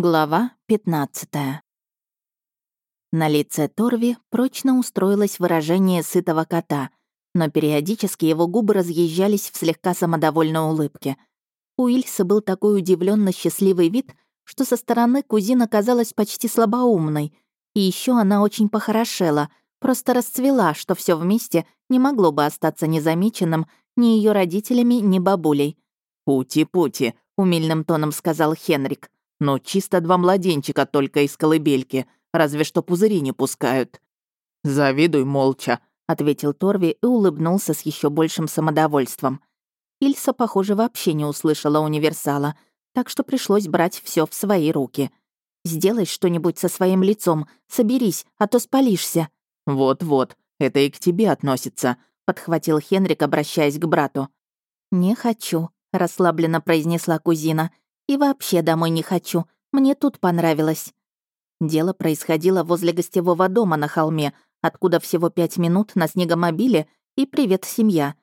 Глава 15 На лице Торви прочно устроилось выражение сытого кота, но периодически его губы разъезжались в слегка самодовольной улыбке. У Ильсы был такой удивленно счастливый вид, что со стороны кузина казалась почти слабоумной, и еще она очень похорошела, просто расцвела, что все вместе не могло бы остаться незамеченным ни ее родителями, ни бабулей. «Пути-пути», — умильным тоном сказал Хенрик. Но чисто два младенчика только из колыбельки, разве что пузыри не пускают». «Завидуй молча», — ответил Торви и улыбнулся с еще большим самодовольством. Ильса, похоже, вообще не услышала универсала, так что пришлось брать все в свои руки. «Сделай что-нибудь со своим лицом, соберись, а то спалишься». «Вот-вот, это и к тебе относится», — подхватил Хенрик, обращаясь к брату. «Не хочу», — расслабленно произнесла кузина. И вообще домой не хочу. Мне тут понравилось». Дело происходило возле гостевого дома на холме, откуда всего пять минут на снегомобиле и «Привет, семья».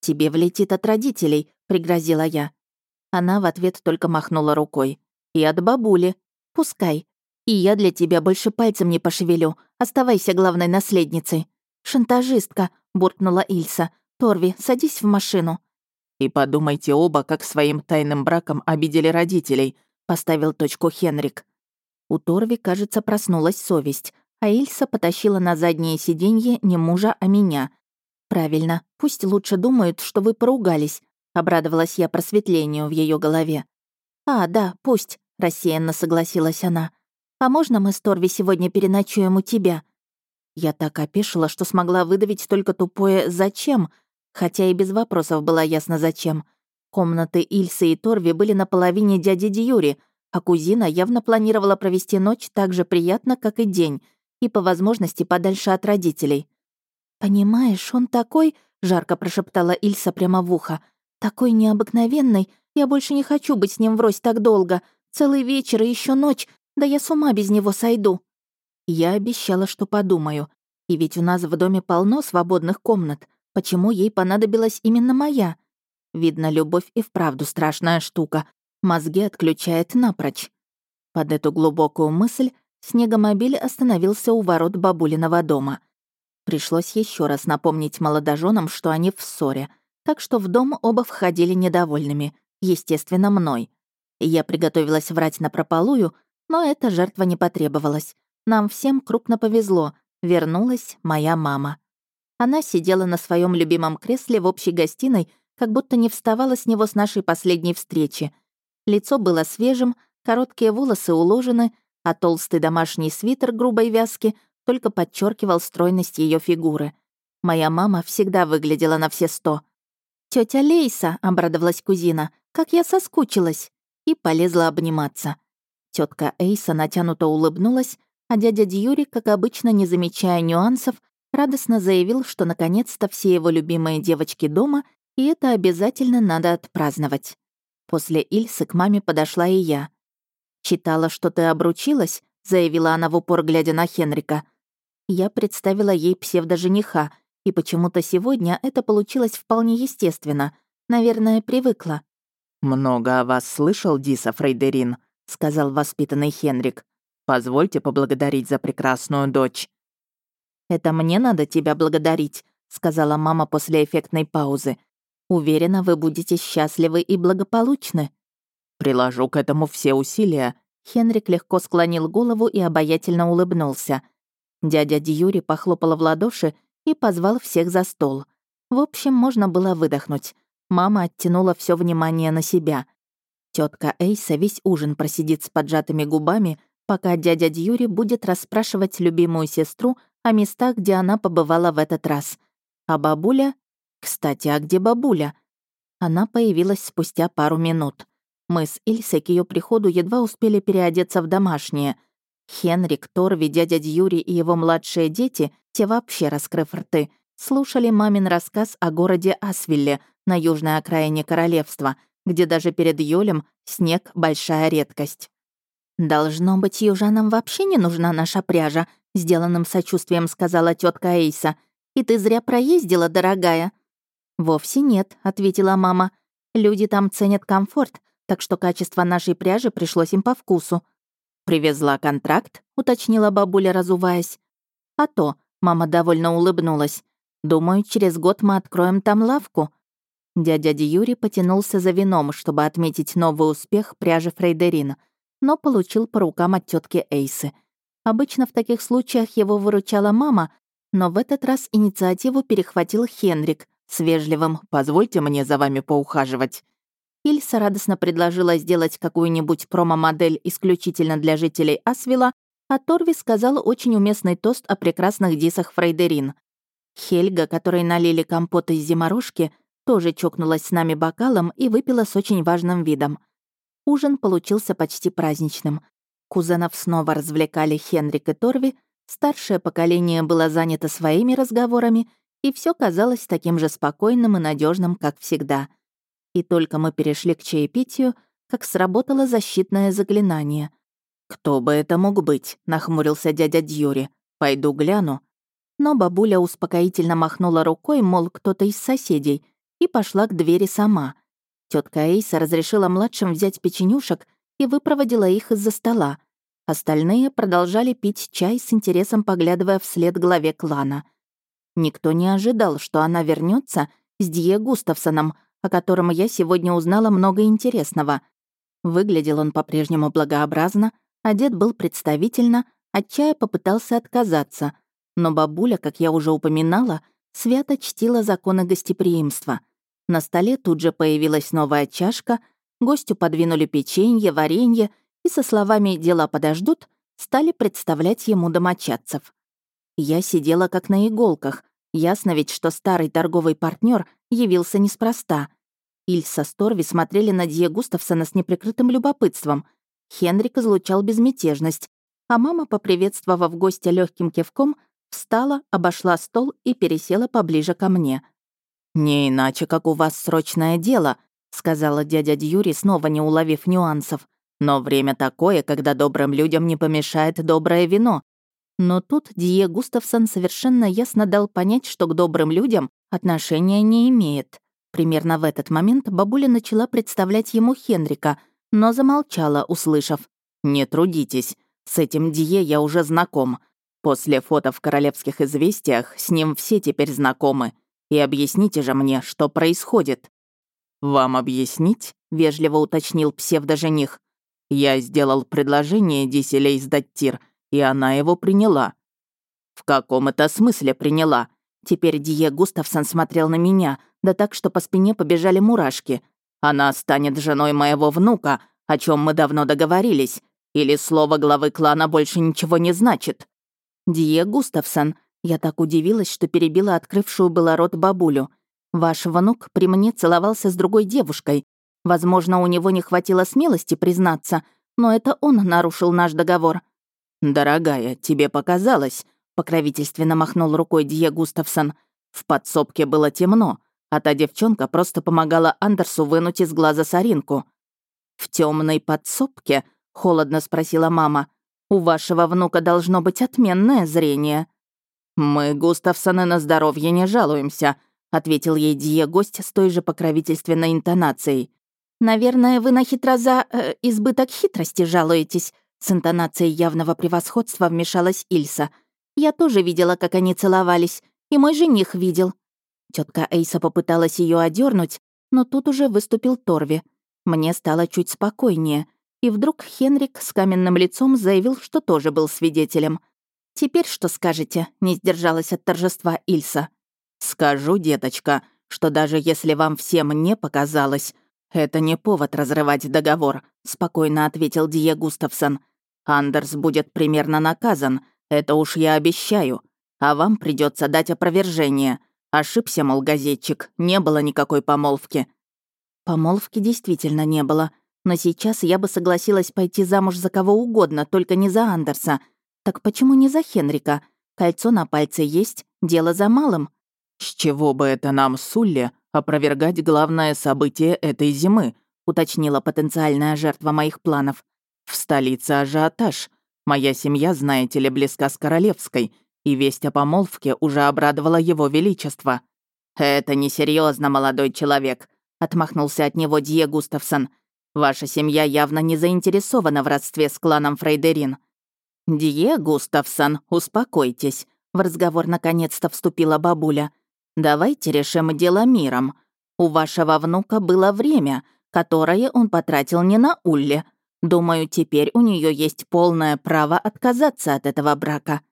«Тебе влетит от родителей», — пригрозила я. Она в ответ только махнула рукой. «И от бабули. Пускай. И я для тебя больше пальцем не пошевелю. Оставайся главной наследницей». «Шантажистка», — буркнула Ильса. «Торви, садись в машину». «И подумайте оба, как своим тайным браком обидели родителей», — поставил точку Хенрик. У Торви, кажется, проснулась совесть, а Ильса потащила на заднее сиденье не мужа, а меня. «Правильно, пусть лучше думают, что вы поругались», — обрадовалась я просветлению в ее голове. «А, да, пусть», — рассеянно согласилась она. «А можно мы с Торви сегодня переночуем у тебя?» Я так опешила, что смогла выдавить только тупое «зачем?», Хотя и без вопросов было ясно зачем. Комнаты Ильсы и Торви были на половине дяди Дьюри, а кузина явно планировала провести ночь так же приятно, как и день, и по возможности подальше от родителей. «Понимаешь, он такой...» — жарко прошептала Ильса прямо в ухо. «Такой необыкновенный. Я больше не хочу быть с ним врозь так долго. Целый вечер и еще ночь. Да я с ума без него сойду». Я обещала, что подумаю. И ведь у нас в доме полно свободных комнат. Почему ей понадобилась именно моя? Видно, любовь и вправду страшная штука. Мозги отключает напрочь. Под эту глубокую мысль снегомобиль остановился у ворот бабулиного дома. Пришлось еще раз напомнить молодоженам, что они в ссоре, так что в дом оба входили недовольными, естественно, мной. Я приготовилась врать на прополую, но эта жертва не потребовалась. Нам всем крупно повезло, вернулась моя мама. Она сидела на своем любимом кресле в общей гостиной, как будто не вставала с него с нашей последней встречи. Лицо было свежим, короткие волосы уложены, а толстый домашний свитер грубой вязки только подчеркивал стройность ее фигуры. Моя мама всегда выглядела на все сто. Тетя Лейса», — обрадовалась кузина, — «как я соскучилась!» и полезла обниматься. Тетка Эйса натянуто улыбнулась, а дядя Дьюри, как обычно, не замечая нюансов, радостно заявил, что наконец-то все его любимые девочки дома, и это обязательно надо отпраздновать. После Ильсы к маме подошла и я. «Читала, что ты обручилась?» — заявила она в упор, глядя на Хенрика. Я представила ей псевдожениха, и почему-то сегодня это получилось вполне естественно. Наверное, привыкла. «Много о вас слышал, Диса Фрейдерин», — сказал воспитанный Хенрик. «Позвольте поблагодарить за прекрасную дочь». «Это мне надо тебя благодарить», — сказала мама после эффектной паузы. «Уверена, вы будете счастливы и благополучны». «Приложу к этому все усилия», — Хенрик легко склонил голову и обаятельно улыбнулся. Дядя Дьюри похлопала в ладоши и позвал всех за стол. В общем, можно было выдохнуть. Мама оттянула все внимание на себя. Тетка Эйса весь ужин просидит с поджатыми губами, пока дядя Дьюри будет расспрашивать любимую сестру о местах, где она побывала в этот раз. А бабуля... Кстати, а где бабуля? Она появилась спустя пару минут. Мы с Ильсой к ее приходу едва успели переодеться в домашнее. Хенрик, Торви, дядя Дьюри и его младшие дети, те вообще раскрыв рты, слушали мамин рассказ о городе Асвилле на южной окраине королевства, где даже перед Юлем снег — большая редкость. «Должно быть, южанам вообще не нужна наша пряжа», — сделанным сочувствием сказала тетка Эйса. «И ты зря проездила, дорогая». «Вовсе нет», — ответила мама. «Люди там ценят комфорт, так что качество нашей пряжи пришлось им по вкусу. «Привезла контракт?» — уточнила бабуля, разуваясь. «А то», — мама довольно улыбнулась. «Думаю, через год мы откроем там лавку». Дядя Юрий потянулся за вином, чтобы отметить новый успех пряжи Фрейдерина, но получил по рукам от тетки Эйсы. Обычно в таких случаях его выручала мама, но в этот раз инициативу перехватил Хенрик с вежливым «позвольте мне за вами поухаживать». Ильса радостно предложила сделать какую-нибудь промо-модель исключительно для жителей Асвила, а Торви сказал очень уместный тост о прекрасных дисах Фрейдерин. Хельга, которой налили компот из зиморожки, тоже чокнулась с нами бокалом и выпила с очень важным видом. Ужин получился почти праздничным. Кузенов снова развлекали Хенрик и Торви, старшее поколение было занято своими разговорами, и все казалось таким же спокойным и надежным, как всегда — и только мы перешли к чаепитию, как сработало защитное заклинание. «Кто бы это мог быть?» — нахмурился дядя Дьюри. «Пойду гляну». Но бабуля успокоительно махнула рукой, мол, кто-то из соседей, и пошла к двери сама. Тетка Эйса разрешила младшим взять печенюшек и выпроводила их из-за стола. Остальные продолжали пить чай с интересом, поглядывая вслед главе клана. Никто не ожидал, что она вернется с Дье Густавсоном, о котором я сегодня узнала много интересного. Выглядел он по-прежнему благообразно, одет был представительно, от чая попытался отказаться. Но бабуля, как я уже упоминала, свято чтила законы гостеприимства. На столе тут же появилась новая чашка, гостю подвинули печенье, варенье и со словами «дела подождут» стали представлять ему домочадцев. Я сидела как на иголках, Ясно ведь, что старый торговый партнер явился неспроста. Ильса с Торви смотрели на Дье Густавсона с неприкрытым любопытством. Хенрик излучал безмятежность, а мама, поприветствовав гостя легким кивком, встала, обошла стол и пересела поближе ко мне. «Не иначе, как у вас срочное дело», — сказала дядя Дьюри, снова не уловив нюансов. «Но время такое, когда добрым людям не помешает доброе вино. Но тут Дие Густавсон совершенно ясно дал понять, что к добрым людям отношения не имеет. Примерно в этот момент бабуля начала представлять ему Хенрика, но замолчала, услышав. «Не трудитесь, с этим Дие я уже знаком. После фото в «Королевских известиях» с ним все теперь знакомы. И объясните же мне, что происходит». «Вам объяснить?» — вежливо уточнил псевдожених. «Я сделал предложение Диселей сдать тир», и она его приняла. В каком это смысле приняла? Теперь Дие Густавсон смотрел на меня, да так, что по спине побежали мурашки. Она станет женой моего внука, о чем мы давно договорились. Или слово главы клана больше ничего не значит. Дие Густавсон, я так удивилась, что перебила открывшую было рот бабулю. Ваш внук при мне целовался с другой девушкой. Возможно, у него не хватило смелости признаться, но это он нарушил наш договор. «Дорогая, тебе показалось», — покровительственно махнул рукой Дье Густавсон. «В подсобке было темно, а та девчонка просто помогала Андерсу вынуть из глаза соринку». «В темной подсобке?» — холодно спросила мама. «У вашего внука должно быть отменное зрение». «Мы, Густавсоны, на здоровье не жалуемся», — ответил ей Дье гость с той же покровительственной интонацией. «Наверное, вы на хитроза... Э, избыток хитрости жалуетесь», с интонацией явного превосходства вмешалась Ильса. «Я тоже видела, как они целовались, и мой жених видел». Тетка Эйса попыталась ее одернуть, но тут уже выступил Торви. Мне стало чуть спокойнее, и вдруг Хенрик с каменным лицом заявил, что тоже был свидетелем. «Теперь что скажете?» — не сдержалась от торжества Ильса. «Скажу, деточка, что даже если вам всем не показалось, это не повод разрывать договор», — спокойно ответил Дие Густавсон. Андерс будет примерно наказан, это уж я обещаю. А вам придется дать опровержение. Ошибся, мол, газетчик, не было никакой помолвки». Помолвки действительно не было, но сейчас я бы согласилась пойти замуж за кого угодно, только не за Андерса. Так почему не за Хенрика? Кольцо на пальце есть, дело за малым. «С чего бы это нам, Сулле, опровергать главное событие этой зимы?» уточнила потенциальная жертва моих планов. В столице ажиотаж. Моя семья, знаете ли, близка с королевской, и весть о помолвке уже обрадовала его величество. «Это несерьезно, молодой человек», — отмахнулся от него Дье Густавсон. Ваша семья явно не заинтересована в родстве с кланом Фрейдерин». «Дие Густавсон, успокойтесь», — в разговор наконец-то вступила бабуля. «Давайте решим дело миром. У вашего внука было время, которое он потратил не на Улле. Думаю, теперь у нее есть полное право отказаться от этого брака».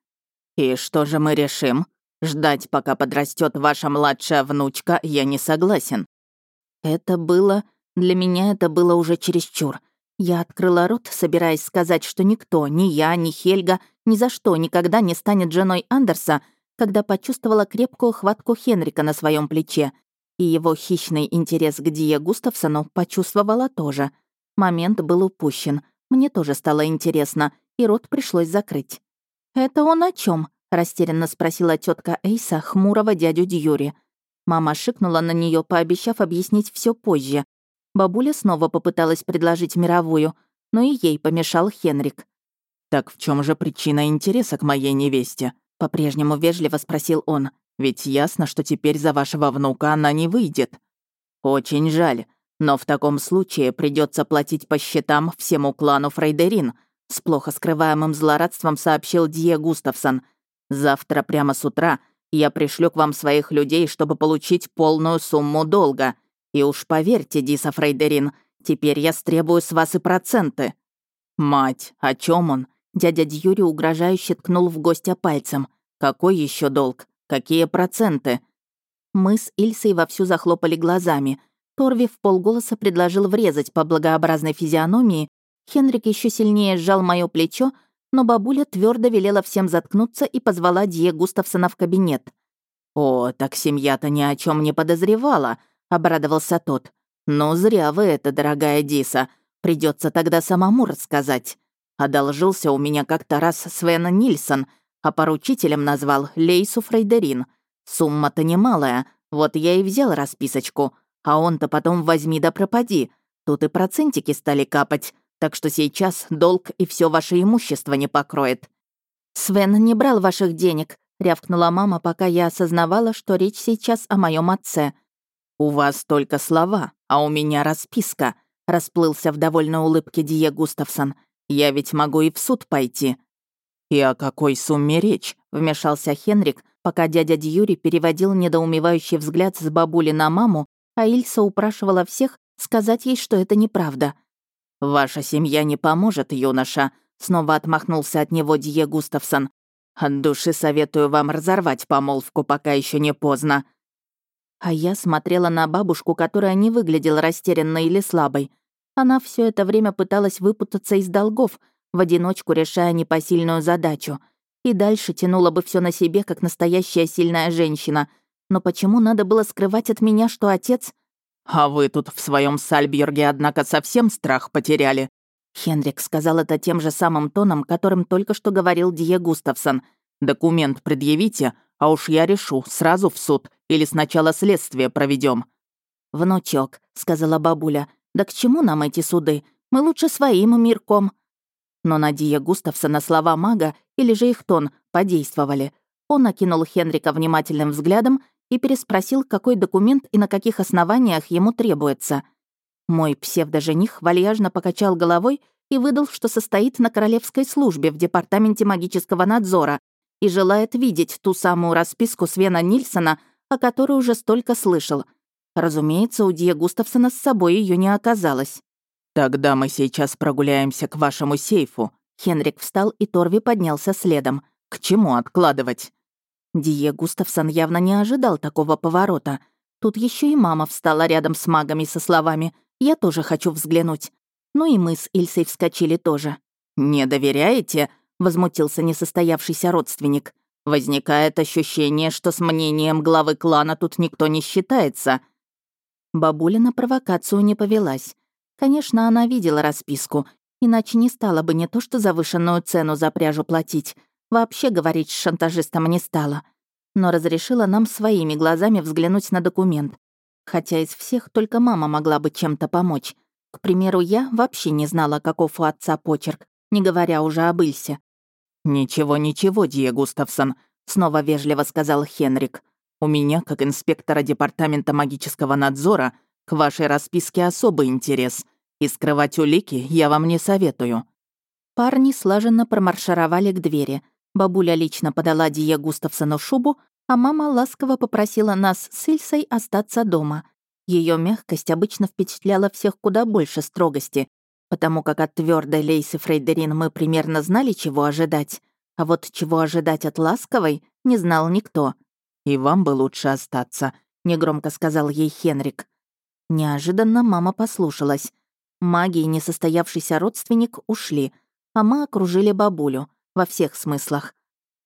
«И что же мы решим? Ждать, пока подрастет ваша младшая внучка, я не согласен». Это было... Для меня это было уже чересчур. Я открыла рот, собираясь сказать, что никто, ни я, ни Хельга, ни за что никогда не станет женой Андерса, когда почувствовала крепкую хватку Хенрика на своем плече. И его хищный интерес к Дие Густавсону почувствовала тоже. Момент был упущен. Мне тоже стало интересно, и рот пришлось закрыть. «Это он о чем? растерянно спросила тетка Эйса хмурого дядю Дьюри. Мама шикнула на нее, пообещав объяснить все позже, Бабуля снова попыталась предложить мировую, но и ей помешал Хенрик. «Так в чем же причина интереса к моей невесте?» По-прежнему вежливо спросил он. «Ведь ясно, что теперь за вашего внука она не выйдет». «Очень жаль, но в таком случае придется платить по счетам всему клану Фрейдерин», с плохо скрываемым злорадством сообщил Дие Густавсон. «Завтра прямо с утра я пришлю к вам своих людей, чтобы получить полную сумму долга. И уж поверьте, Диса Фрейдерин, теперь я стребую с вас и проценты». «Мать, о чем он?» Дядя Дьюри угрожающе ткнул в гостя пальцем. «Какой еще долг? Какие проценты?» Мы с Ильсой вовсю захлопали глазами. Торви в полголоса предложил врезать по благообразной физиономии. Хенрик еще сильнее сжал мое плечо, но бабуля твердо велела всем заткнуться и позвала Дье Густавсона в кабинет. «О, так семья-то ни о чем не подозревала», обрадовался тот. «Ну, зря вы это, дорогая Диса. Придется тогда самому рассказать. Одолжился у меня как-то раз Свена Нильсон, а поручителем назвал Лейсу Фрейдерин. Сумма-то немалая, вот я и взял расписочку. А он-то потом возьми да пропади. Тут и процентики стали капать, так что сейчас долг и все ваше имущество не покроет». «Свен не брал ваших денег», — рявкнула мама, пока я осознавала, что речь сейчас о моем отце. «У вас только слова, а у меня расписка», — расплылся в довольной улыбке Дие Густавсон. «Я ведь могу и в суд пойти». «И о какой сумме речь?» — вмешался Хенрик, пока дядя Дьюри переводил недоумевающий взгляд с бабули на маму, а Ильса упрашивала всех сказать ей, что это неправда. «Ваша семья не поможет, юноша», — снова отмахнулся от него Дие Густавсон. «От души советую вам разорвать помолвку, пока еще не поздно». А я смотрела на бабушку, которая не выглядела растерянной или слабой. Она все это время пыталась выпутаться из долгов, в одиночку решая непосильную задачу. И дальше тянула бы все на себе, как настоящая сильная женщина. Но почему надо было скрывать от меня, что отец... «А вы тут в своем Сальберге, однако, совсем страх потеряли?» Хенрик сказал это тем же самым тоном, которым только что говорил Дие Густавсон. «Документ предъявите, а уж я решу, сразу в суд или сначала следствие проведем. «Внучок», — сказала бабуля, — «да к чему нам эти суды? Мы лучше своим мирком». Но Надия Густавсона слова мага или же их тон подействовали. Он окинул Хенрика внимательным взглядом и переспросил, какой документ и на каких основаниях ему требуется. Мой псевдожених вальяжно покачал головой и выдал, что состоит на королевской службе в департаменте магического надзора и желает видеть ту самую расписку Свена Нильсона, о которой уже столько слышал. Разумеется, у Дия Густавсона с собой ее не оказалось. «Тогда мы сейчас прогуляемся к вашему сейфу». Хенрик встал, и Торви поднялся следом. «К чему откладывать?» Дие Густавсон явно не ожидал такого поворота. Тут еще и мама встала рядом с магами со словами «Я тоже хочу взглянуть». Ну и мы с Ильсой вскочили тоже. «Не доверяете?» возмутился несостоявшийся родственник. Возникает ощущение, что с мнением главы клана тут никто не считается. Бабуля на провокацию не повелась. Конечно, она видела расписку, иначе не стала бы не то что завышенную цену за пряжу платить, вообще говорить с шантажистом не стала. Но разрешила нам своими глазами взглянуть на документ. Хотя из всех только мама могла бы чем-то помочь. К примеру, я вообще не знала, каков у отца почерк, не говоря уже об Ильсе. «Ничего, ничего, Дия Густавсон», — снова вежливо сказал Хенрик. «У меня, как инспектора Департамента магического надзора, к вашей расписке особый интерес. И скрывать улики я вам не советую». Парни слаженно промаршировали к двери. Бабуля лично подала Дие Густавсону шубу, а мама ласково попросила нас с Ильсой остаться дома. Ее мягкость обычно впечатляла всех куда больше строгости, потому как от твердой Лейсы Фрейдерин мы примерно знали, чего ожидать, а вот чего ожидать от ласковой не знал никто. «И вам бы лучше остаться», — негромко сказал ей Хенрик. Неожиданно мама послушалась. Маги и несостоявшийся родственник ушли, а мы окружили бабулю во всех смыслах.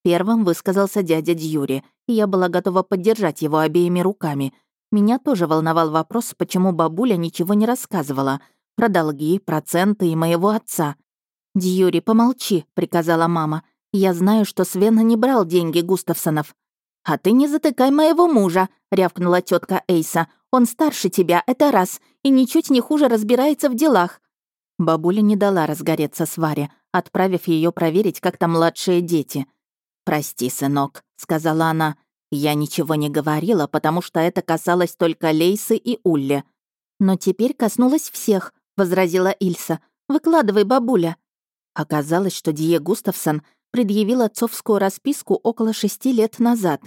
Первым высказался дядя Дьюри, и я была готова поддержать его обеими руками. Меня тоже волновал вопрос, почему бабуля ничего не рассказывала — про долги, проценты и моего отца. «Дьюри, помолчи», — приказала мама. «Я знаю, что Свен не брал деньги Густавсонов». «А ты не затыкай моего мужа», — рявкнула тетка Эйса. «Он старше тебя, это раз, и ничуть не хуже разбирается в делах». Бабуля не дала разгореться сваре, отправив ее проверить, как там младшие дети. «Прости, сынок», — сказала она. «Я ничего не говорила, потому что это касалось только Лейсы и Улли. Но теперь коснулось всех, — возразила Ильса. «Выкладывай, бабуля». Оказалось, что Дие Густавсон предъявил отцовскую расписку около шести лет назад.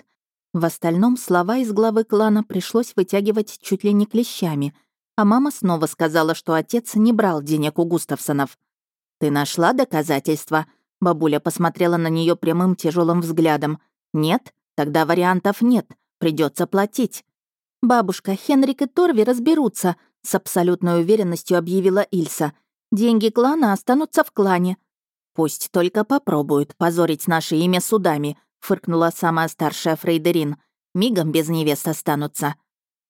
В остальном слова из главы клана пришлось вытягивать чуть ли не клещами, а мама снова сказала, что отец не брал денег у Густавсонов. «Ты нашла доказательства?» Бабуля посмотрела на нее прямым тяжелым взглядом. «Нет? Тогда вариантов нет. Придется платить». «Бабушка, Хенрик и Торви разберутся», с абсолютной уверенностью объявила Ильса. «Деньги клана останутся в клане». «Пусть только попробуют позорить наше имя судами», фыркнула самая старшая Фрейдерин. «Мигом без невест останутся».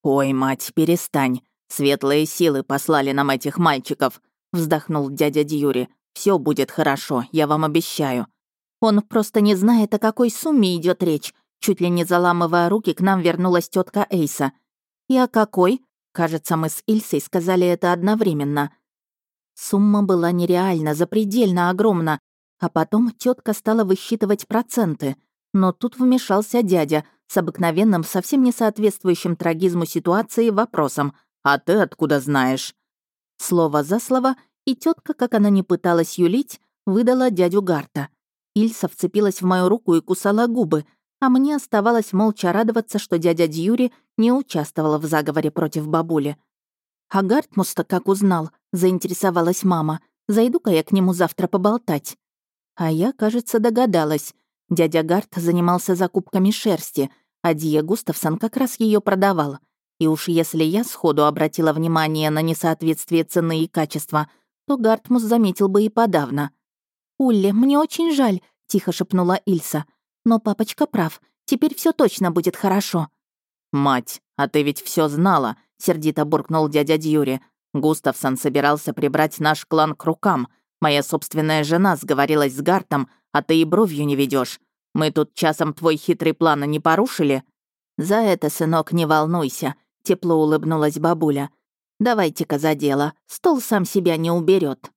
«Ой, мать, перестань. Светлые силы послали нам этих мальчиков», вздохнул дядя Дьюри. Все будет хорошо, я вам обещаю». Он просто не знает, о какой сумме идет речь. Чуть ли не заламывая руки, к нам вернулась тетка Эйса. «И о какой?» Кажется, мы с Ильсой сказали это одновременно. Сумма была нереально, запредельно огромна, а потом тетка стала высчитывать проценты. Но тут вмешался дядя с обыкновенным, совсем не соответствующим трагизму ситуации вопросом «А ты откуда знаешь?» Слово за слово, и тетка, как она не пыталась юлить, выдала дядю Гарта. Ильса вцепилась в мою руку и кусала губы, а мне оставалось молча радоваться, что дядя Дьюри не участвовал в заговоре против бабули. «А Гартмус-то как узнал?» — заинтересовалась мама. «Зайду-ка я к нему завтра поболтать». А я, кажется, догадалась. Дядя Гарт занимался закупками шерсти, а Дия Густавсон как раз ее продавал. И уж если я сходу обратила внимание на несоответствие цены и качества, то Гартмус заметил бы и подавно. «Улли, мне очень жаль», — тихо шепнула Ильса. Но папочка прав. Теперь все точно будет хорошо». «Мать, а ты ведь все знала», — сердито буркнул дядя Дьюри. «Густавсон собирался прибрать наш клан к рукам. Моя собственная жена сговорилась с Гартом, а ты и бровью не ведешь. Мы тут часом твой хитрый план не порушили?» «За это, сынок, не волнуйся», — тепло улыбнулась бабуля. «Давайте-ка за дело. Стол сам себя не уберет.